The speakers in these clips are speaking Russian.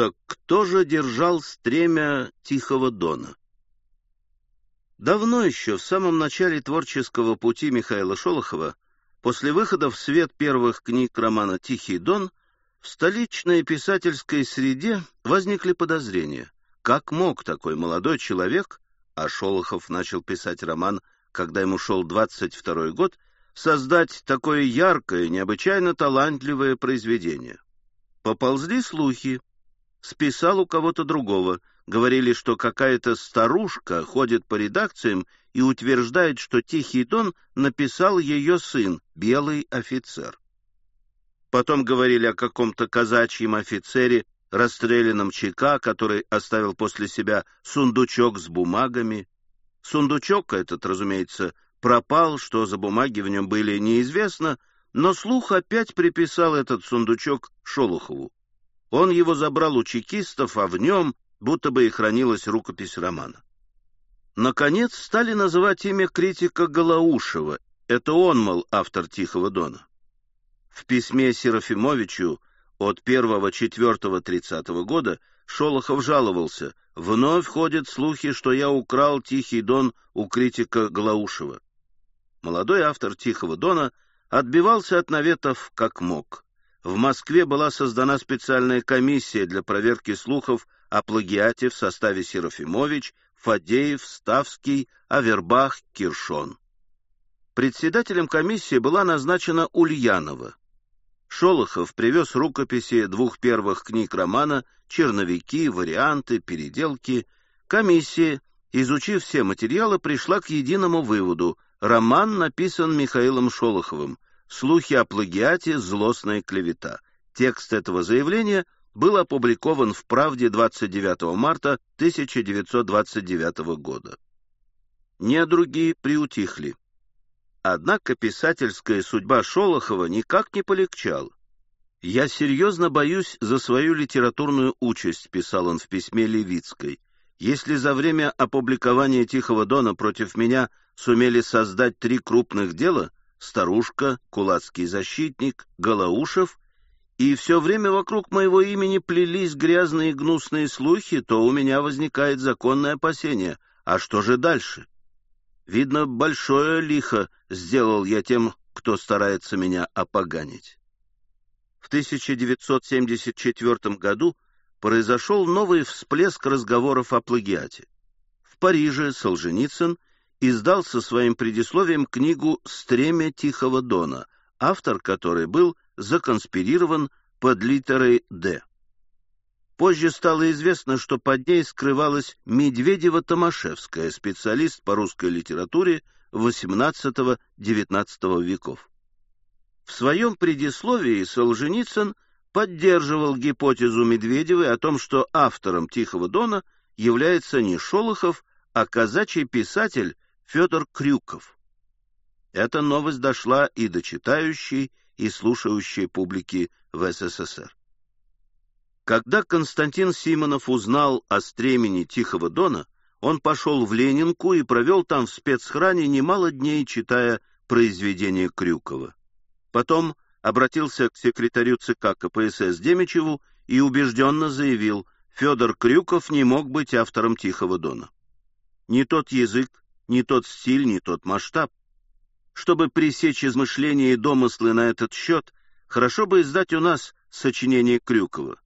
Так кто же держал стремя Тихого Дона? Давно еще, в самом начале творческого пути Михаила Шолохова, после выхода в свет первых книг романа «Тихий Дон», в столичной писательской среде возникли подозрения. Как мог такой молодой человек, а Шолохов начал писать роман, когда ему шел 22 год, создать такое яркое, необычайно талантливое произведение? Поползли слухи, списал у кого-то другого. Говорили, что какая-то старушка ходит по редакциям и утверждает, что «Тихий дон» написал ее сын, белый офицер. Потом говорили о каком-то казачьем офицере, расстрелянном ЧК, который оставил после себя сундучок с бумагами. Сундучок этот, разумеется, пропал, что за бумаги в нем были, неизвестно, но слух опять приписал этот сундучок Шолохову. Он его забрал у чекистов, а в нем будто бы и хранилась рукопись романа. Наконец стали называть имя критика Голоушева. Это он, мол, автор «Тихого дона». В письме Серафимовичу от 1-4-30 года Шолохов жаловался, вновь ходят слухи, что я украл «Тихий дон» у критика Голоушева. Молодой автор «Тихого дона» отбивался от наветов как мог в Москве была создана специальная комиссия для проверки слухов о плагиате в составе Серафимович, Фадеев, Ставский, Авербах, Киршон. Председателем комиссии была назначена Ульянова. Шолохов привез рукописи двух первых книг романа, черновики, варианты, переделки. Комиссия, изучив все материалы, пришла к единому выводу – роман написан Михаилом Шолоховым – Слухи о плагиате — злостная клевета. Текст этого заявления был опубликован в «Правде» 29 марта 1929 года. Недруги приутихли. Однако писательская судьба Шолохова никак не полегчала. «Я серьезно боюсь за свою литературную участь», — писал он в письме Левицкой. «Если за время опубликования «Тихого дона» против меня сумели создать три крупных дела — старушка, кулацкий защитник, Голоушев, и все время вокруг моего имени плелись грязные гнусные слухи, то у меня возникает законное опасение. А что же дальше? Видно, большое лихо сделал я тем, кто старается меня опоганить. В 1974 году произошел новый всплеск разговоров о плагиате. В Париже Солженицын – издал со своим предисловием книгу «Стремя Тихого Дона», автор которой был законспирирован под литерой «Д». Позже стало известно, что под ней скрывалась Медведева-Томашевская, специалист по русской литературе XVIII-XIX веков. В своем предисловии Солженицын поддерживал гипотезу Медведевой о том, что автором «Тихого дона» является не Шолохов, а казачий писатель Федор Крюков. Эта новость дошла и до читающей, и слушающей публики в СССР. Когда Константин Симонов узнал о стремени Тихого Дона, он пошел в Ленинку и провел там в спецхране немало дней, читая произведения Крюкова. Потом обратился к секретарю ЦК КПСС Демичеву и убежденно заявил, Федор Крюков не мог быть автором Тихого Дона. Не тот язык, не тот стиль, не тот масштаб. Чтобы пресечь измышления и домыслы на этот счет, хорошо бы издать у нас сочинение Крюкова.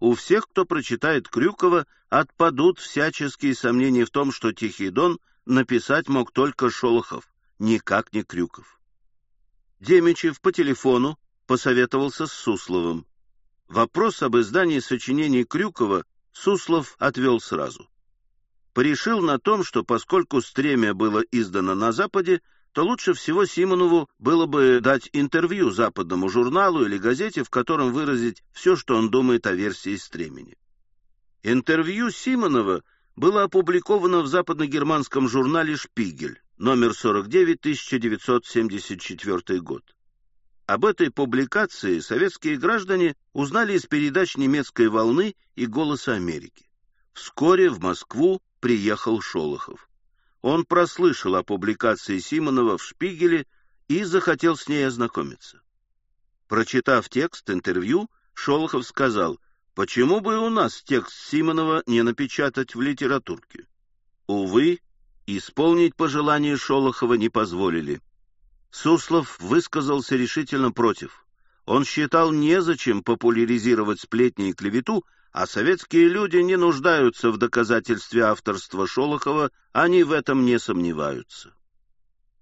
У всех, кто прочитает Крюкова, отпадут всяческие сомнения в том, что Тихий Дон написать мог только Шолохов, никак не Крюков. Демичев по телефону посоветовался с Сусловым. Вопрос об издании сочинений Крюкова Суслов отвел сразу порешил на том, что поскольку «Стремя» было издано на Западе, то лучше всего Симонову было бы дать интервью западному журналу или газете, в котором выразить все, что он думает о версии «Стремени». Интервью Симонова было опубликовано в западно-германском журнале «Шпигель», номер 49, 1974 год. Об этой публикации советские граждане узнали из передач немецкой волны и «Голоса Америки». Вскоре в Москву приехал Шолохов. Он прослышал о публикации Симонова в «Шпигеле» и захотел с ней ознакомиться. Прочитав текст интервью, Шолохов сказал, Почему бы у нас текст Симонова не напечатать в литературке? Увы, исполнить пожелание Шолохова не позволили. Суслов высказался решительно против. Он считал незачем популяризировать сплетни и клевету, а советские люди не нуждаются в доказательстве авторства Шолохова, они в этом не сомневаются.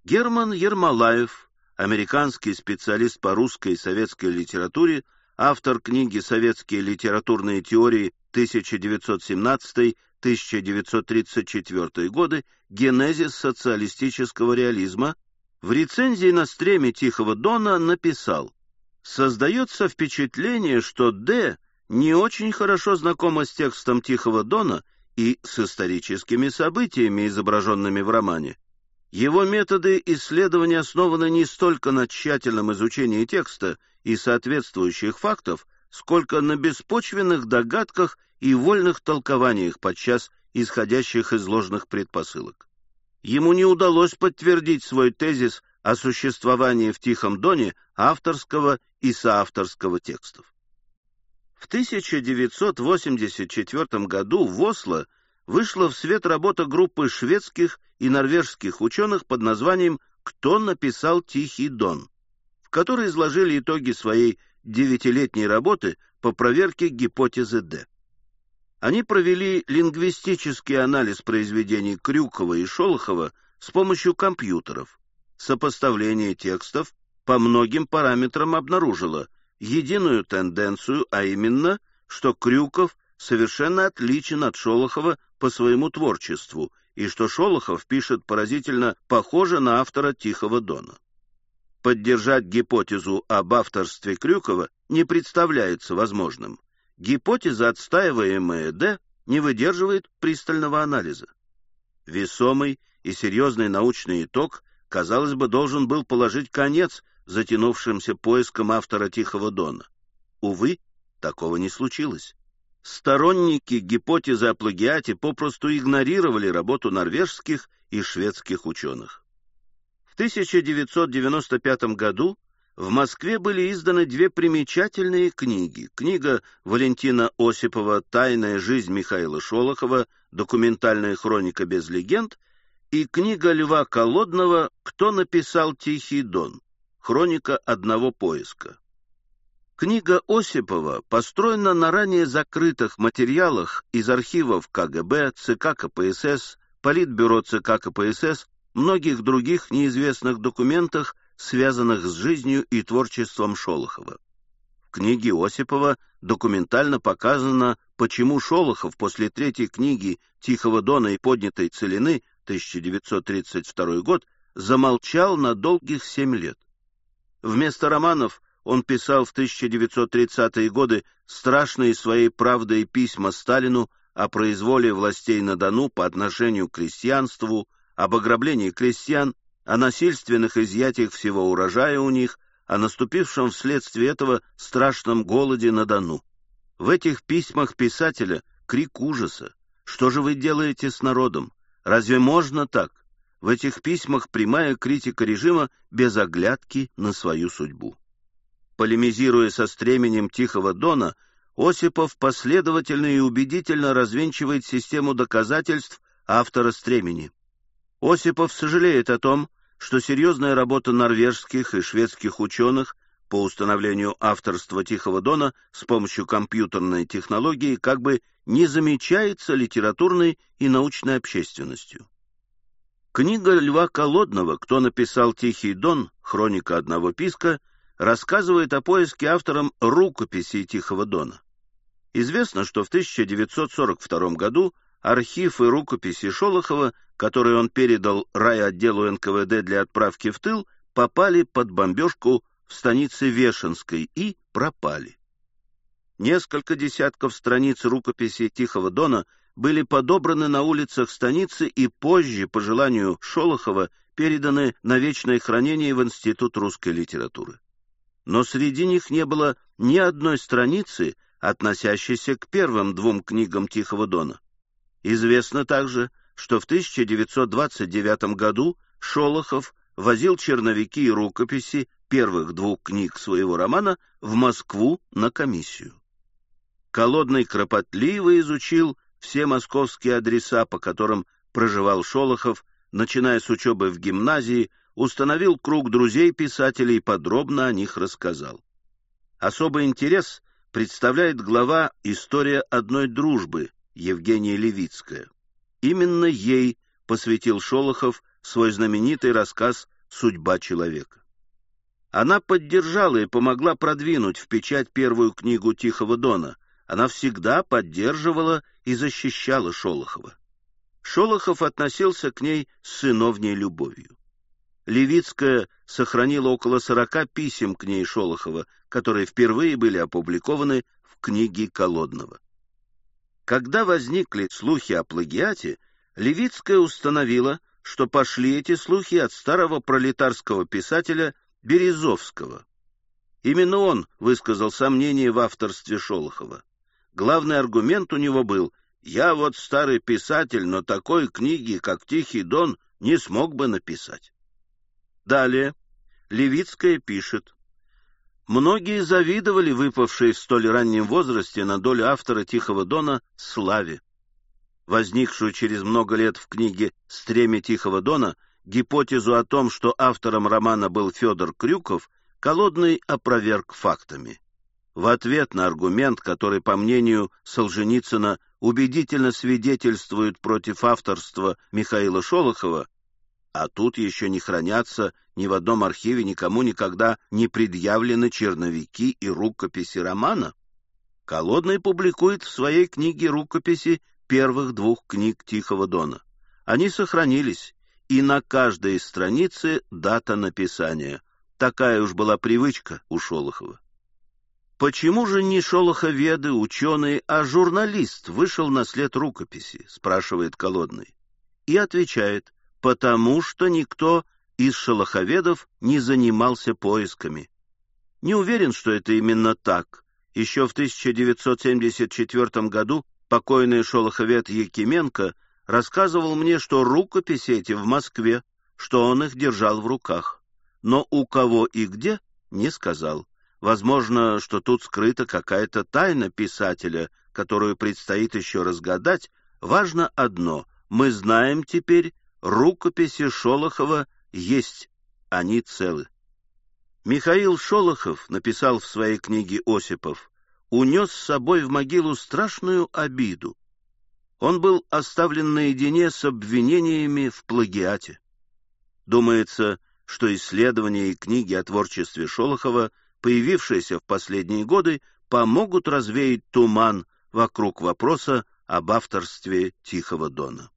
Герман Ермолаев, американский специалист по русской и советской литературе, автор книги «Советские литературные теории 1917-1934 годы. Генезис социалистического реализма», в рецензии на стреме «Тихого Дона» написал «Создается впечатление, что Д. не очень хорошо знакома с текстом «Тихого Дона» и с историческими событиями, изображенными в романе. Его методы исследования основаны не столько на тщательном изучении текста и соответствующих фактов, сколько на беспочвенных догадках и вольных толкованиях, подчас исходящих из ложных предпосылок. Ему не удалось подтвердить свой тезис о существовании в Тихом Доне авторского и соавторского текстов. В 1984 году в Осло вышла в свет работа группы шведских и норвежских ученых под названием «Кто написал Тихий Дон», в которой изложили итоги своей девятилетней работы по проверке гипотезы Д. Они провели лингвистический анализ произведений Крюкова и Шолохова с помощью компьютеров. Сопоставление текстов по многим параметрам обнаружило единую тенденцию, а именно, что Крюков совершенно отличен от Шолохова по своему творчеству, и что Шолохов пишет поразительно похоже на автора «Тихого дона». Поддержать гипотезу об авторстве Крюкова не представляется возможным. Гипотеза, отстаиваемая Д, не выдерживает пристального анализа. Весомый и серьезный научный итог, казалось бы, должен был положить конец затянувшимся поискам автора «Тихого дона». Увы, такого не случилось. Сторонники гипотезы о плагиате попросту игнорировали работу норвежских и шведских ученых. В 1995 году в Москве были изданы две примечательные книги. Книга Валентина Осипова «Тайная жизнь Михаила Шолохова. Документальная хроника без легенд» и книга Льва Колодного «Кто написал Тихий Дон. Хроника одного поиска». Книга Осипова построена на ранее закрытых материалах из архивов КГБ, ЦК КПСС, Политбюро ЦК КПСС, многих других неизвестных документах, связанных с жизнью и творчеством Шолохова. В книге Осипова документально показано, почему Шолохов после третьей книги «Тихого дона и поднятой целины» 1932 год замолчал на долгих семь лет. Вместо романов он писал в 1930-е годы страшные своей правдой письма Сталину о произволе властей на Дону по отношению к крестьянству, об ограблении крестьян, о насильственных изъятиях всего урожая у них, о наступившем вследствие этого страшном голоде на Дону. В этих письмах писателя крик ужаса. Что же вы делаете с народом? Разве можно так? В этих письмах прямая критика режима без оглядки на свою судьбу. Полемизируя со стременем Тихого Дона, Осипов последовательно и убедительно развенчивает систему доказательств автора стремени. Осипов сожалеет о том, что серьезная работа норвежских и шведских ученых по установлению авторства Тихого Дона с помощью компьютерной технологии как бы не замечается литературной и научной общественностью. Книга Льва Колодного «Кто написал Тихий Дон. Хроника одного писка» рассказывает о поиске автором рукописей Тихого Дона. Известно, что в 1942 году архив и рукописи Шолохова, которые он передал райотделу НКВД для отправки в тыл, попали под бомбежку в станице Вешенской и пропали. Несколько десятков страниц рукописи Тихого Дона были подобраны на улицах станицы и позже, по желанию Шолохова, переданы на вечное хранение в Институт русской литературы но среди них не было ни одной страницы, относящейся к первым двум книгам Тихого Дона. Известно также, что в 1929 году Шолохов возил черновики и рукописи первых двух книг своего романа в Москву на комиссию. Колодный кропотливо изучил все московские адреса, по которым проживал Шолохов, начиная с учебы в гимназии, установил круг друзей писателя и подробно о них рассказал. Особый интерес представляет глава «История одной дружбы» Евгения Левицкая. Именно ей посвятил Шолохов свой знаменитый рассказ «Судьба человека». Она поддержала и помогла продвинуть в печать первую книгу Тихого Дона. Она всегда поддерживала и защищала Шолохова. Шолохов относился к ней с сыновней любовью. Левицкая сохранила около сорока писем к ней Шолохова, которые впервые были опубликованы в книге Колодного. Когда возникли слухи о плагиате, Левицкая установила, что пошли эти слухи от старого пролетарского писателя Березовского. Именно он высказал сомнение в авторстве Шолохова. Главный аргумент у него был «Я вот старый писатель, но такой книги, как «Тихий дон», не смог бы написать». Далее Левицкая пишет. Многие завидовали выпавшей в столь раннем возрасте на долю автора «Тихого дона» славе. Возникшую через много лет в книге «Стремя Тихого дона» гипотезу о том, что автором романа был Федор Крюков, Колодный опроверг фактами. В ответ на аргумент, который, по мнению Солженицына, убедительно свидетельствует против авторства Михаила Шолохова, а тут еще не хранятся ни в одном архиве никому никогда не предъявлены черновики и рукописи романа. Колодный публикует в своей книге рукописи первых двух книг Тихого Дона. Они сохранились, и на каждой странице дата написания. Такая уж была привычка у Шолохова. Почему же не шолоховеды, ученые, а журналист вышел на след рукописи, спрашивает Колодный. И отвечает, потому что никто из шолоховедов не занимался поисками. Не уверен, что это именно так. Еще в 1974 году покойный шолоховед Якименко рассказывал мне, что рукописи эти в Москве, что он их держал в руках. Но у кого и где, не сказал. Возможно, что тут скрыта какая-то тайна писателя, которую предстоит еще разгадать. Важно одно — мы знаем теперь, Рукописи Шолохова есть, они целы. Михаил Шолохов написал в своей книге «Осипов», унес с собой в могилу страшную обиду. Он был оставлен наедине с обвинениями в плагиате. Думается, что исследования и книги о творчестве Шолохова, появившиеся в последние годы, помогут развеять туман вокруг вопроса об авторстве Тихого Дона.